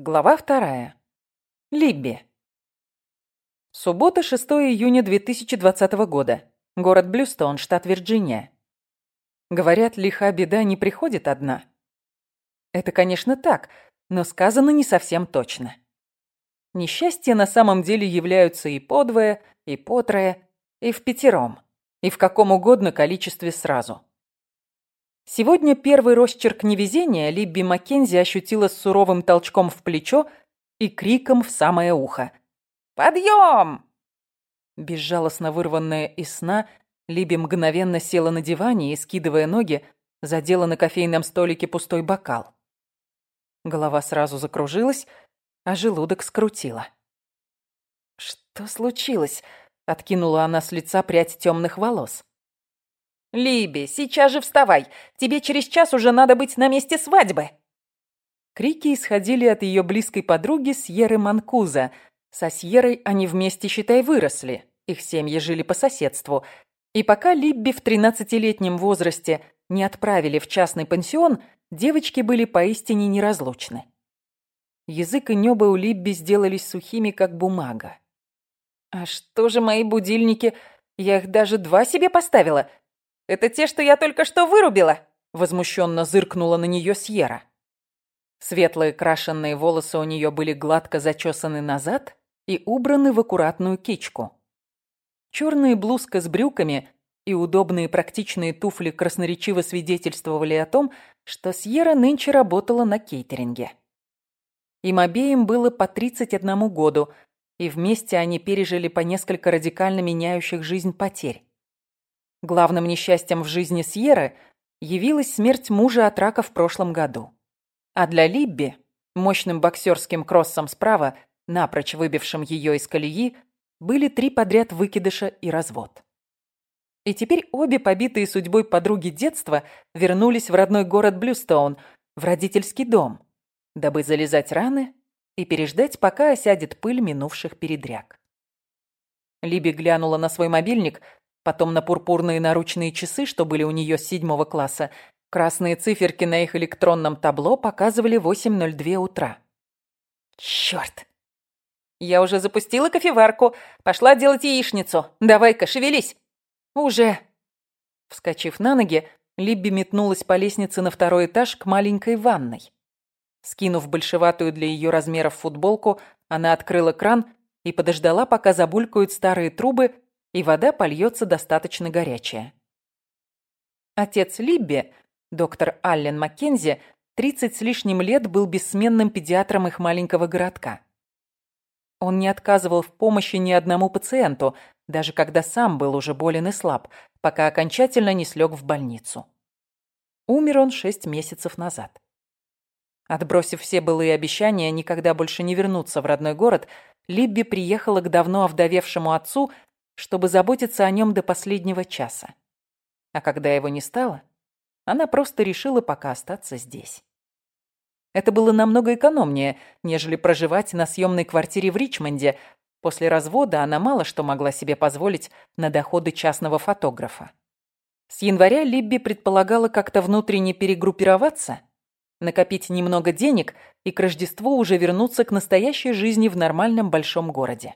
Глава вторая. Либби. Суббота, 6 июня 2020 года. Город Блюстон, штат Вирджиния. Говорят, лиха беда не приходит одна. Это, конечно, так, но сказано не совсем точно. Несчастья на самом деле являются и подвое, и потрое, и в пятером, и в каком угодно количестве сразу. Сегодня первый росчерк невезения Либби Маккензи ощутила с суровым толчком в плечо и криком в самое ухо. «Подъем!» Безжалостно вырванная из сна, Либи мгновенно села на диване и, скидывая ноги, задела на кофейном столике пустой бокал. Голова сразу закружилась, а желудок скрутила. «Что случилось?» — откинула она с лица прядь темных волос. «Либи, сейчас же вставай! Тебе через час уже надо быть на месте свадьбы!» Крики исходили от ее близкой подруги Сьеры Манкуза. Со Сьерой они вместе, считай, выросли. Их семьи жили по соседству. И пока Либби в 13-летнем возрасте не отправили в частный пансион, девочки были поистине неразлучны. Язык и небо у Либби сделались сухими, как бумага. «А что же мои будильники? Я их даже два себе поставила!» Это те, что я только что вырубила?» Возмущенно зыркнула на нее Сьерра. Светлые крашенные волосы у нее были гладко зачесаны назад и убраны в аккуратную кичку. Черная блузка с брюками и удобные практичные туфли красноречиво свидетельствовали о том, что Сьерра нынче работала на кейтеринге. Им обеим было по 31 году, и вместе они пережили по несколько радикально меняющих жизнь потерь. Главным несчастьем в жизни Сьерры явилась смерть мужа от рака в прошлом году. А для Либби, мощным боксерским кроссом справа, напрочь выбившим ее из колеи, были три подряд выкидыша и развод. И теперь обе побитые судьбой подруги детства вернулись в родной город Блюстоун, в родительский дом, дабы залезать раны и переждать, пока осядет пыль минувших передряг. Либи глянула на свой мобильник – потом на пурпурные наручные часы, что были у нее с седьмого класса. Красные циферки на их электронном табло показывали 8.02 утра. Черт! Я уже запустила кофеварку, пошла делать яичницу. Давай-ка, шевелись. Уже. Вскочив на ноги, Либби метнулась по лестнице на второй этаж к маленькой ванной. Скинув большеватую для ее размеров футболку, она открыла кран и подождала, пока забулькают старые трубы, и вода польется достаточно горячая. Отец Либби, доктор Аллен Маккензи, 30 с лишним лет был бессменным педиатром их маленького городка. Он не отказывал в помощи ни одному пациенту, даже когда сам был уже болен и слаб, пока окончательно не слег в больницу. Умер он шесть месяцев назад. Отбросив все былые обещания никогда больше не вернуться в родной город, Либби приехала к давно овдовевшему отцу чтобы заботиться о нем до последнего часа. А когда его не стало, она просто решила пока остаться здесь. Это было намного экономнее, нежели проживать на съемной квартире в Ричмонде. После развода она мало что могла себе позволить на доходы частного фотографа. С января Либби предполагала как-то внутренне перегруппироваться, накопить немного денег и к Рождеству уже вернуться к настоящей жизни в нормальном большом городе.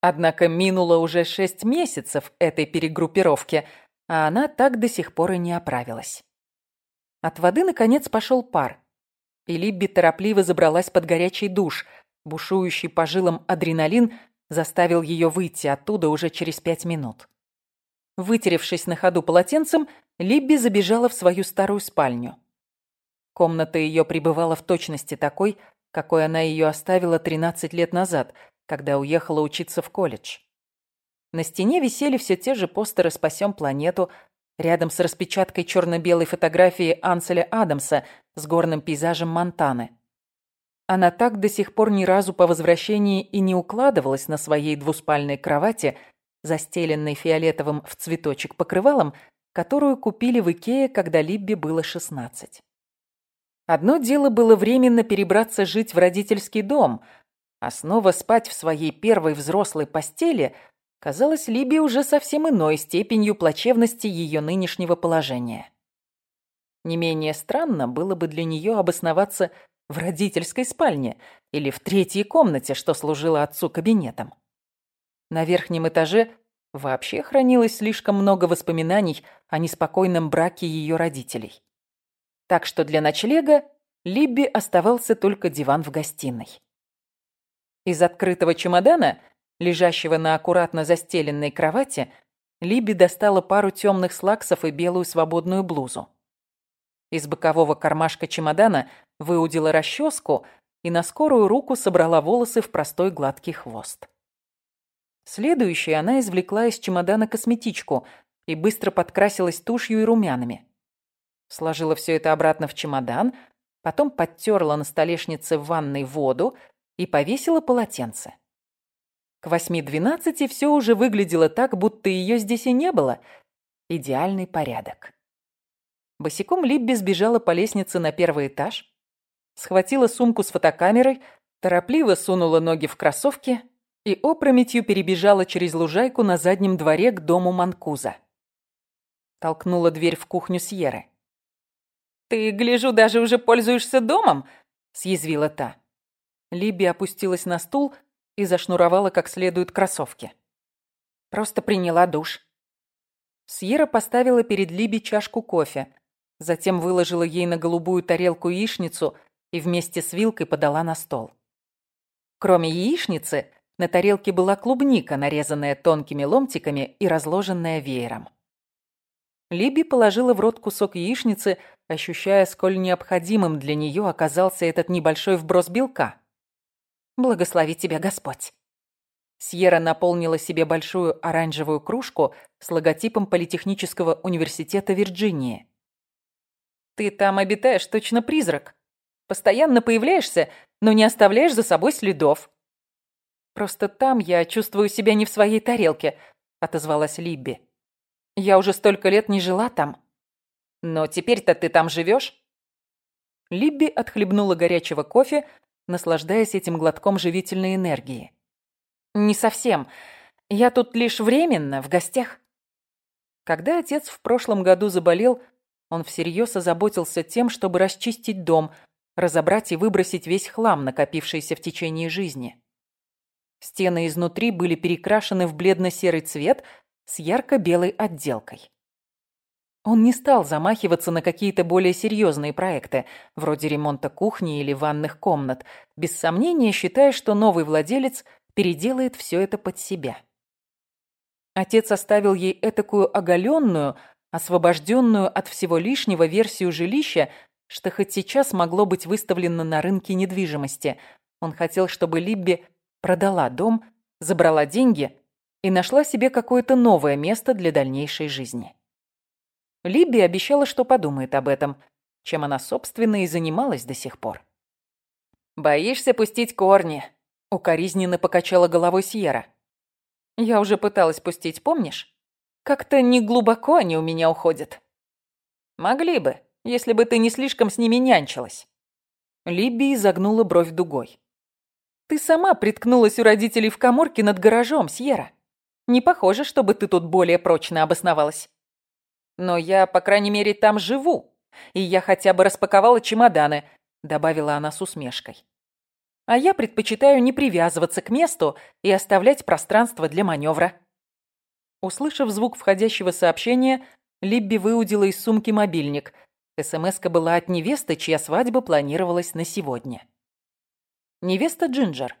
Однако минуло уже шесть месяцев этой перегруппировки, а она так до сих пор и не оправилась. От воды, наконец, пошел пар, и Либби торопливо забралась под горячий душ. Бушующий по жилам адреналин заставил ее выйти оттуда уже через пять минут. Вытеревшись на ходу полотенцем, Либби забежала в свою старую спальню. Комната ее пребывала в точности такой, какой она ее оставила 13 лет назад – когда уехала учиться в колледж. На стене висели все те же постеры «Спасем планету», рядом с распечаткой черно-белой фотографии Анселя Адамса с горным пейзажем Монтаны. Она так до сих пор ни разу по возвращении и не укладывалась на своей двуспальной кровати, застеленной фиолетовым в цветочек покрывалом, которую купили в Икее, когда Либби было 16. Одно дело было временно перебраться жить в родительский дом, а снова спать в своей первой взрослой постели казалось Либе уже совсем иной степенью плачевности ее нынешнего положения. Не менее странно было бы для нее обосноваться в родительской спальне или в третьей комнате, что служила отцу кабинетом. На верхнем этаже вообще хранилось слишком много воспоминаний о неспокойном браке ее родителей. Так что для ночлега Либби оставался только диван в гостиной. Из открытого чемодана, лежащего на аккуратно застеленной кровати, Либи достала пару темных слаксов и белую свободную блузу. Из бокового кармашка чемодана выудила расческу и на скорую руку собрала волосы в простой гладкий хвост. Следующей она извлекла из чемодана косметичку и быстро подкрасилась тушью и румянами. Сложила все это обратно в чемодан, потом подтерла на столешнице в ванной воду и повесила полотенце. К восьми двенадцати все уже выглядело так, будто ее здесь и не было. Идеальный порядок. Босиком Либби сбежала по лестнице на первый этаж, схватила сумку с фотокамерой, торопливо сунула ноги в кроссовки и опрометью перебежала через лужайку на заднем дворе к дому Манкуза. Толкнула дверь в кухню Сьеры. «Ты, гляжу, даже уже пользуешься домом?» – съязвила та. Либби опустилась на стул и зашнуровала как следует кроссовки. Просто приняла душ. Сьерра поставила перед Либи чашку кофе, затем выложила ей на голубую тарелку яичницу и вместе с вилкой подала на стол. Кроме яичницы, на тарелке была клубника, нарезанная тонкими ломтиками и разложенная веером. Либи положила в рот кусок яичницы, ощущая, сколь необходимым для нее оказался этот небольшой вброс белка. Благослови тебя Господь!» Сьерра наполнила себе большую оранжевую кружку с логотипом Политехнического университета Вирджинии. «Ты там обитаешь точно призрак. Постоянно появляешься, но не оставляешь за собой следов». «Просто там я чувствую себя не в своей тарелке», — отозвалась Либби. «Я уже столько лет не жила там». «Но теперь-то ты там живешь?» Либби отхлебнула горячего кофе, наслаждаясь этим глотком живительной энергии. «Не совсем. Я тут лишь временно, в гостях». Когда отец в прошлом году заболел, он всерьез озаботился тем, чтобы расчистить дом, разобрать и выбросить весь хлам, накопившийся в течение жизни. Стены изнутри были перекрашены в бледно-серый цвет с ярко-белой отделкой. Он не стал замахиваться на какие-то более серьезные проекты, вроде ремонта кухни или ванных комнат, без сомнения считая, что новый владелец переделает все это под себя. Отец оставил ей этакую оголенную, освобожденную от всего лишнего версию жилища, что хоть сейчас могло быть выставлено на рынке недвижимости. Он хотел, чтобы Либби продала дом, забрала деньги и нашла себе какое-то новое место для дальнейшей жизни. Либби обещала, что подумает об этом, чем она, собственно, и занималась до сих пор. «Боишься пустить корни?» — укоризненно покачала головой Сьерра. «Я уже пыталась пустить, помнишь? Как-то не глубоко они у меня уходят». «Могли бы, если бы ты не слишком с ними нянчилась». Либби изогнула бровь дугой. «Ты сама приткнулась у родителей в коморке над гаражом, Сьерра. Не похоже, чтобы ты тут более прочно обосновалась». Но я, по крайней мере, там живу. И я хотя бы распаковала чемоданы», — добавила она с усмешкой. «А я предпочитаю не привязываться к месту и оставлять пространство для маневра». Услышав звук входящего сообщения, Либби выудила из сумки мобильник. СМСка была от невесты, чья свадьба планировалась на сегодня. Невеста Джинджер.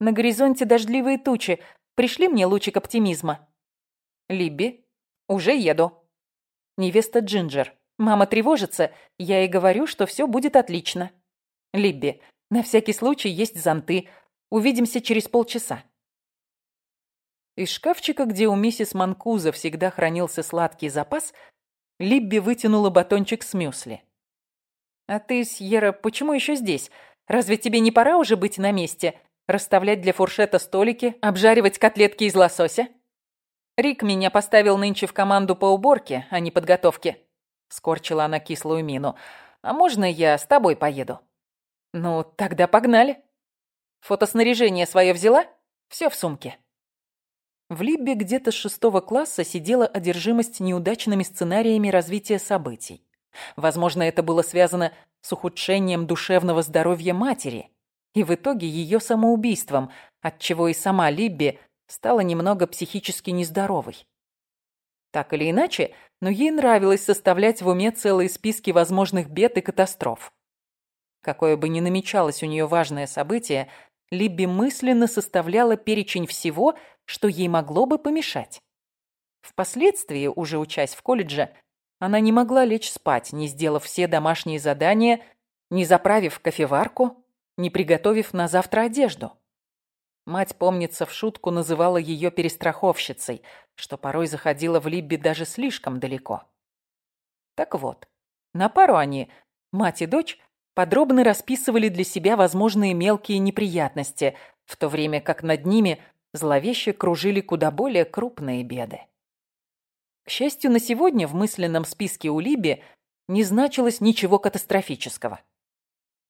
На горизонте дождливые тучи. Пришли мне лучик оптимизма. Либби. Уже еду. Невеста Джинджер. Мама тревожится. Я ей говорю, что все будет отлично. Либби. На всякий случай есть зонты. Увидимся через полчаса. Из шкафчика, где у миссис Манкуза всегда хранился сладкий запас, Либби вытянула батончик с мюсли. «А ты, Сьерра, почему еще здесь? Разве тебе не пора уже быть на месте? Расставлять для фуршета столики, обжаривать котлетки из лосося?» Рик меня поставил нынче в команду по уборке, а не подготовке. Скорчила она кислую мину. А можно я с тобой поеду? Ну, тогда погнали. Фотоснаряжение свое взяла? Все в сумке. В Либбе где-то с шестого класса сидела одержимость неудачными сценариями развития событий. Возможно, это было связано с ухудшением душевного здоровья матери и в итоге ее самоубийством, отчего и сама Либби стала немного психически нездоровой. Так или иначе, но ей нравилось составлять в уме целые списки возможных бед и катастроф. Какое бы ни намечалось у нее важное событие, Либби мысленно составляла перечень всего, что ей могло бы помешать. Впоследствии, уже учась в колледже, она не могла лечь спать, не сделав все домашние задания, не заправив кофеварку, не приготовив на завтра одежду. Мать, помнится, в шутку называла ее перестраховщицей, что порой заходила в Либби даже слишком далеко. Так вот, на пару они, мать и дочь, подробно расписывали для себя возможные мелкие неприятности, в то время как над ними зловеще кружили куда более крупные беды. К счастью, на сегодня в мысленном списке у Либи не значилось ничего катастрофического.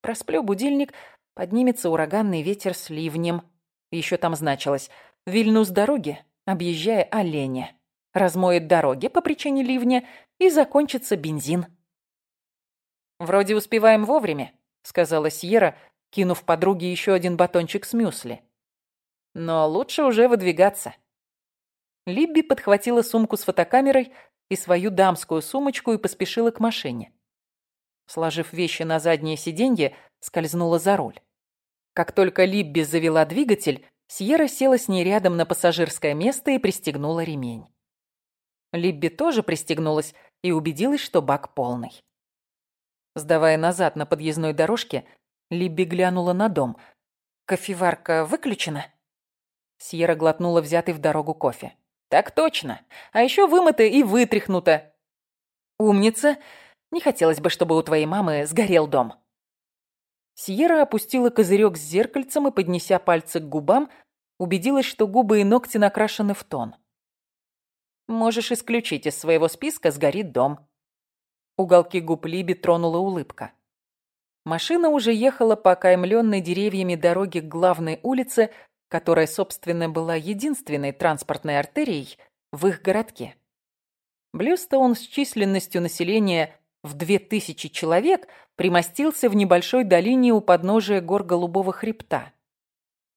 Просплю будильник, поднимется ураганный ветер с ливнем – еще там значилось «Вильнюс дороги, объезжая оленя». Размоет дороги по причине ливня и закончится бензин. «Вроде успеваем вовремя», — сказала Сьерра, кинув подруге еще один батончик с мюсли. «Но лучше уже выдвигаться». Либби подхватила сумку с фотокамерой и свою дамскую сумочку и поспешила к машине. Сложив вещи на заднее сиденье, скользнула за руль. Как только Либби завела двигатель, Сьерра села с ней рядом на пассажирское место и пристегнула ремень. Либби тоже пристегнулась и убедилась, что бак полный. Сдавая назад на подъездной дорожке, Либби глянула на дом. «Кофеварка выключена?» Сьерра глотнула взятый в дорогу кофе. «Так точно. А еще вымыто и вытряхнуто». «Умница. Не хотелось бы, чтобы у твоей мамы сгорел дом». Сьерра опустила козырек с зеркальцем и, поднеся пальцы к губам, убедилась, что губы и ногти накрашены в тон. «Можешь исключить из своего списка «Сгорит дом». Уголки губ Либи тронула улыбка. Машина уже ехала по окаймленной деревьями дороге к главной улице, которая, собственно, была единственной транспортной артерией в их городке. Блюстоун с численностью населения в две тысячи человек примостился в небольшой долине у подножия гор Голубого хребта.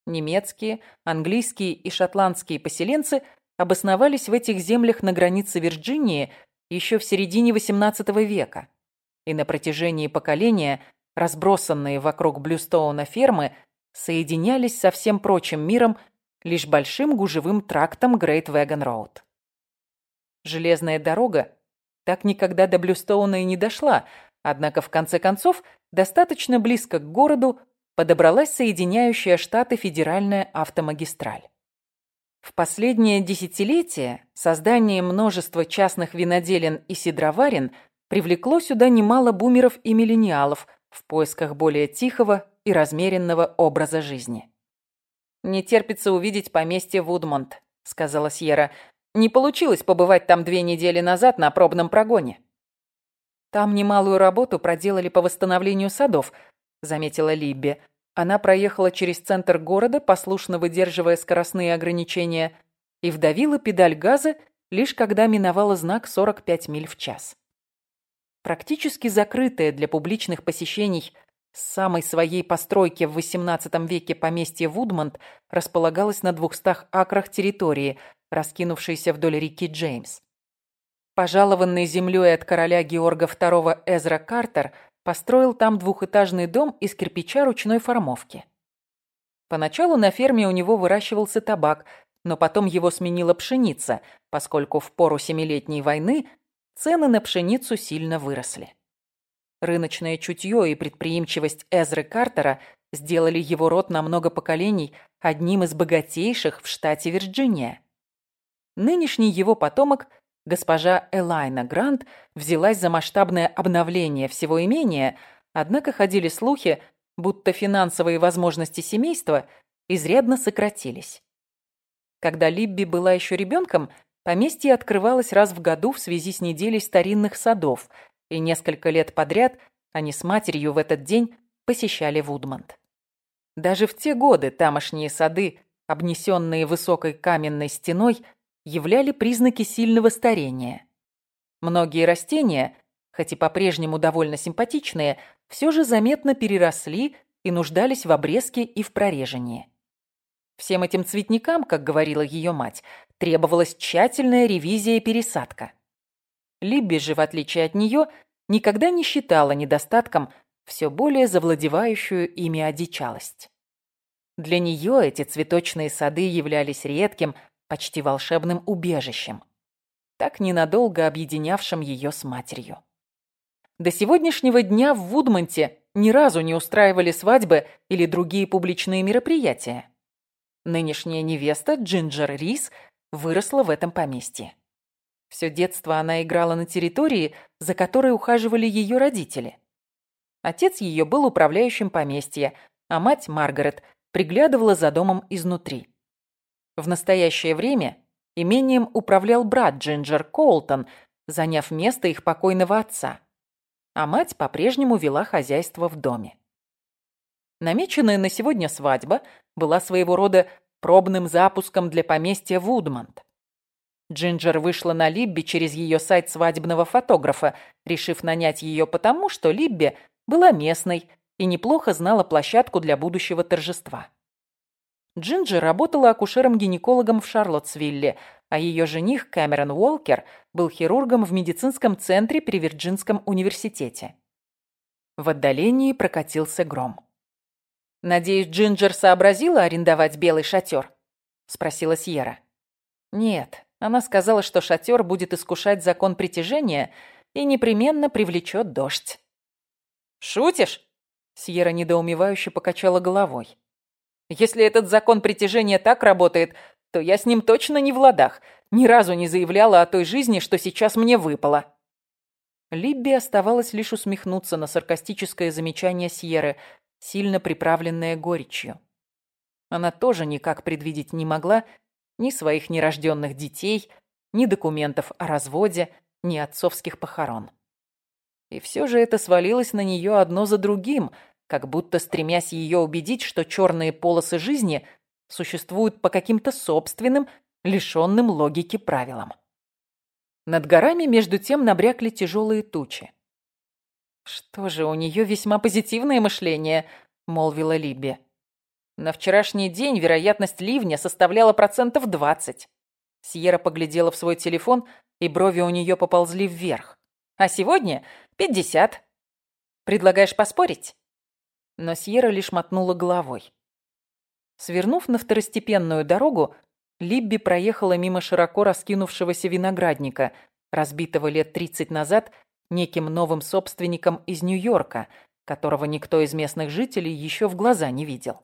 Немецкие, английские и шотландские поселенцы обосновались в этих землях на границе Вирджинии еще в середине XVIII века, и на протяжении поколения разбросанные вокруг Блюстоуна фермы соединялись со всем прочим миром лишь большим гужевым трактом Грейт Вэгон Роуд. Железная дорога так никогда до Блюстоуна и не дошла, однако в конце концов достаточно близко к городу подобралась соединяющая штаты федеральная автомагистраль. В последнее десятилетие создание множества частных виноделин и сидроварен привлекло сюда немало бумеров и миллениалов в поисках более тихого и размеренного образа жизни. «Не терпится увидеть поместье Вудмонт», — сказала Сьерра. Не получилось побывать там две недели назад на пробном прогоне. Там немалую работу проделали по восстановлению садов, заметила Либби. Она проехала через центр города, послушно выдерживая скоростные ограничения, и вдавила педаль газа, лишь когда миновала знак 45 миль в час. Практически закрытая для публичных посещений с самой своей постройки в XVIII веке поместье Вудмонт располагалось на 200 акрах территории, раскинувшейся вдоль реки Джеймс. Пожалованный землей от короля Георга II Эзра Картер построил там двухэтажный дом из кирпича ручной формовки. Поначалу на ферме у него выращивался табак, но потом его сменила пшеница, поскольку в пору Семилетней войны цены на пшеницу сильно выросли. Рыночное чутье и предприимчивость Эзры Картера сделали его род на много поколений одним из богатейших в штате Вирджиния. Нынешний его потомок, госпожа Элайна Грант, взялась за масштабное обновление всего имения, однако ходили слухи, будто финансовые возможности семейства изрядно сократились. Когда Либби была еще ребенком, поместье открывалось раз в году в связи с неделей старинных садов, и несколько лет подряд они с матерью в этот день посещали Вудмонт. Даже в те годы тамошние сады, обнесенные высокой каменной стеной, являли признаки сильного старения. Многие растения, хоть и по-прежнему довольно симпатичные, все же заметно переросли и нуждались в обрезке и в прорежении. Всем этим цветникам, как говорила ее мать, требовалась тщательная ревизия и пересадка. Либби же, в отличие от нее, никогда не считала недостатком все более завладевающую ими одичалость. Для нее эти цветочные сады являлись редким, почти волшебным убежищем, так ненадолго объединявшим ее с матерью. До сегодняшнего дня в Вудмонте ни разу не устраивали свадьбы или другие публичные мероприятия. Нынешняя невеста Джинджер Рис выросла в этом поместье. Все детство она играла на территории, за которой ухаживали ее родители. Отец ее был управляющим поместья, а мать, Маргарет, приглядывала за домом изнутри. В настоящее время имением управлял брат Джинджер Коултон, заняв место их покойного отца. А мать по-прежнему вела хозяйство в доме. Намеченная на сегодня свадьба была своего рода пробным запуском для поместья Вудмонт. Джинджер вышла на Либби через ее сайт свадебного фотографа, решив нанять ее потому, что Либби была местной и неплохо знала площадку для будущего торжества. Джинджер работала акушером-гинекологом в Шарлоттсвилле, а ее жених Кэмерон Уолкер был хирургом в медицинском центре при Вирджинском университете. В отдалении прокатился гром. «Надеюсь, Джинджер сообразила арендовать белый шатер?» – спросила Сьерра. «Нет, она сказала, что шатер будет искушать закон притяжения и непременно привлечет дождь». «Шутишь?» – Сьерра недоумевающе покачала головой. «Если этот закон притяжения так работает, то я с ним точно не в ладах. Ни разу не заявляла о той жизни, что сейчас мне выпало». Либби оставалось лишь усмехнуться на саркастическое замечание Сьерры, сильно приправленное горечью. Она тоже никак предвидеть не могла ни своих нерожденных детей, ни документов о разводе, ни отцовских похорон. И все же это свалилось на нее одно за другим, как будто стремясь ее убедить, что черные полосы жизни существуют по каким-то собственным, лишенным логики правилам. Над горами, между тем, набрякли тяжелые тучи. «Что же, у нее весьма позитивное мышление», — молвила Либби. На вчерашний день вероятность ливня составляла процентов двадцать. Сьерра поглядела в свой телефон, и брови у нее поползли вверх. А сегодня пятьдесят. Предлагаешь поспорить? Но Сьерра лишь мотнула головой. Свернув на второстепенную дорогу, Либби проехала мимо широко раскинувшегося виноградника, разбитого лет тридцать назад неким новым собственником из Нью-Йорка, которого никто из местных жителей еще в глаза не видел.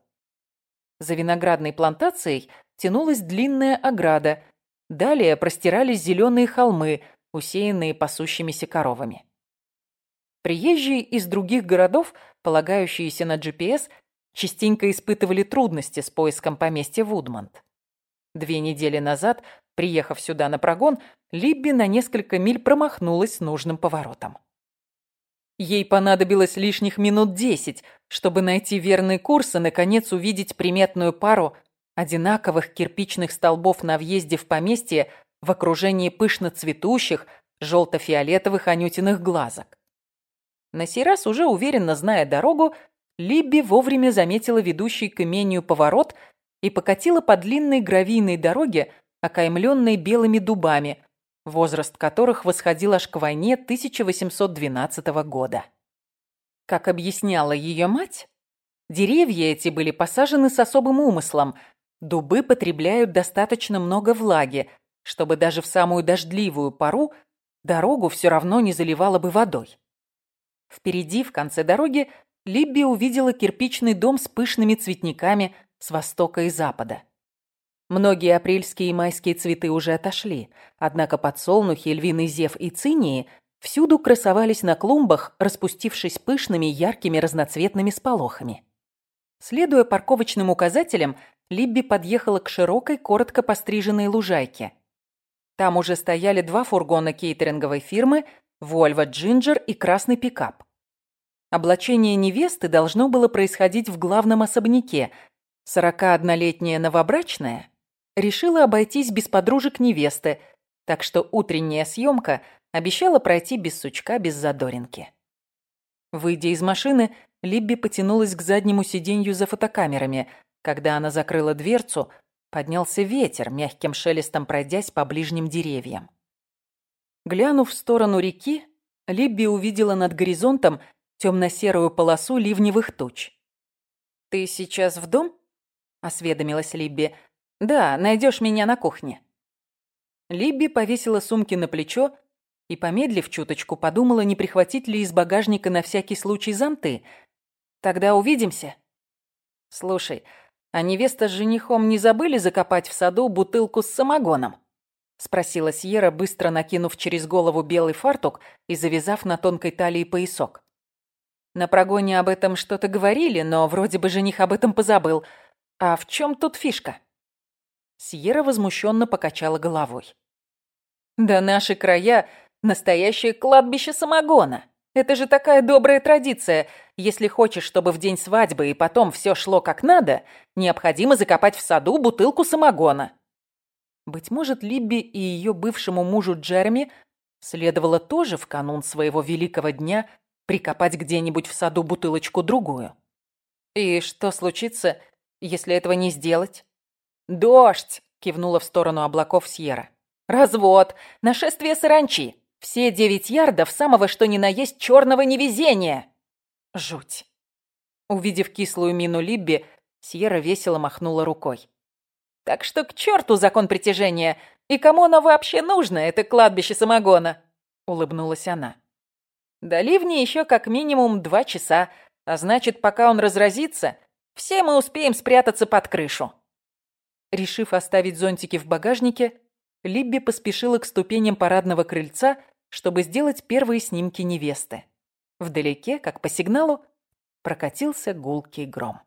За виноградной плантацией тянулась длинная ограда, далее простирались зеленые холмы, усеянные пасущимися коровами. Приезжие из других городов, полагающиеся на GPS, частенько испытывали трудности с поиском поместья Вудмонт. Две недели назад, приехав сюда на прогон, Либби на несколько миль промахнулась нужным поворотом. Ей понадобилось лишних минут десять, чтобы найти верный курс и, наконец, увидеть приметную пару одинаковых кирпичных столбов на въезде в поместье в окружении пышно цветущих, желто-фиолетовых анютиных глазок. На сей раз, уже уверенно зная дорогу, Либби вовремя заметила ведущий к имению поворот и покатила по длинной гравийной дороге, окаймленной белыми дубами, возраст которых восходил аж к войне 1812 года. Как объясняла ее мать, деревья эти были посажены с особым умыслом. Дубы потребляют достаточно много влаги, чтобы даже в самую дождливую пору дорогу все равно не заливало бы водой. Впереди, в конце дороги, Либби увидела кирпичный дом с пышными цветниками с востока и запада. Многие апрельские и майские цветы уже отошли, однако подсолнухи, львиный зев и цинии всюду красовались на клумбах, распустившись пышными яркими разноцветными сполохами. Следуя парковочным указателям, Либби подъехала к широкой, коротко постриженной лужайке. Там уже стояли два фургона кейтеринговой фирмы, Volvo Ginger и красный пикап. Облачение невесты должно было происходить в главном особняке. 41-летняя новобрачная решила обойтись без подружек невесты, так что утренняя съемка обещала пройти без сучка, без задоринки. Выйдя из машины, Либби потянулась к заднему сиденью за фотокамерами. Когда она закрыла дверцу, поднялся ветер, мягким шелестом пройдясь по ближним деревьям. Глянув в сторону реки, Либби увидела над горизонтом темно-серую полосу ливневых туч. «Ты сейчас в дом?» — осведомилась Либби. «Да, найдешь меня на кухне». Либби повесила сумки на плечо и, помедлив чуточку, подумала, не прихватить ли из багажника на всякий случай зонты. «Тогда увидимся». «Слушай, а невеста с женихом не забыли закопать в саду бутылку с самогоном?» — спросила Сьерра, быстро накинув через голову белый фартук и завязав на тонкой талии поясок. На прогоне об этом что-то говорили, но вроде бы жених об этом позабыл. А в чем тут фишка? Сьерра возмущенно покачала головой. Да наши края — настоящее кладбище самогона. Это же такая добрая традиция. Если хочешь, чтобы в день свадьбы и потом все шло как надо, необходимо закопать в саду бутылку самогона. Быть может, Либби и ее бывшему мужу Джереми следовало тоже в канун своего великого дня прикопать где-нибудь в саду бутылочку-другую. И что случится, если этого не сделать? «Дождь!» — кивнула в сторону облаков Сьерра. «Развод! Нашествие саранчи! Все девять ярдов самого что ни на есть черного невезения!» Жуть. Увидев кислую мину Либби, Сьерра весело махнула рукой. «Так что к черту закон притяжения! И кому оно вообще нужно, это кладбище самогона?» Улыбнулась она. До ливня еще как минимум два часа, а значит, пока он разразится, все мы успеем спрятаться под крышу. Решив оставить зонтики в багажнике, Либби поспешила к ступеням парадного крыльца, чтобы сделать первые снимки невесты. Вдалеке, как по сигналу, прокатился гулкий гром.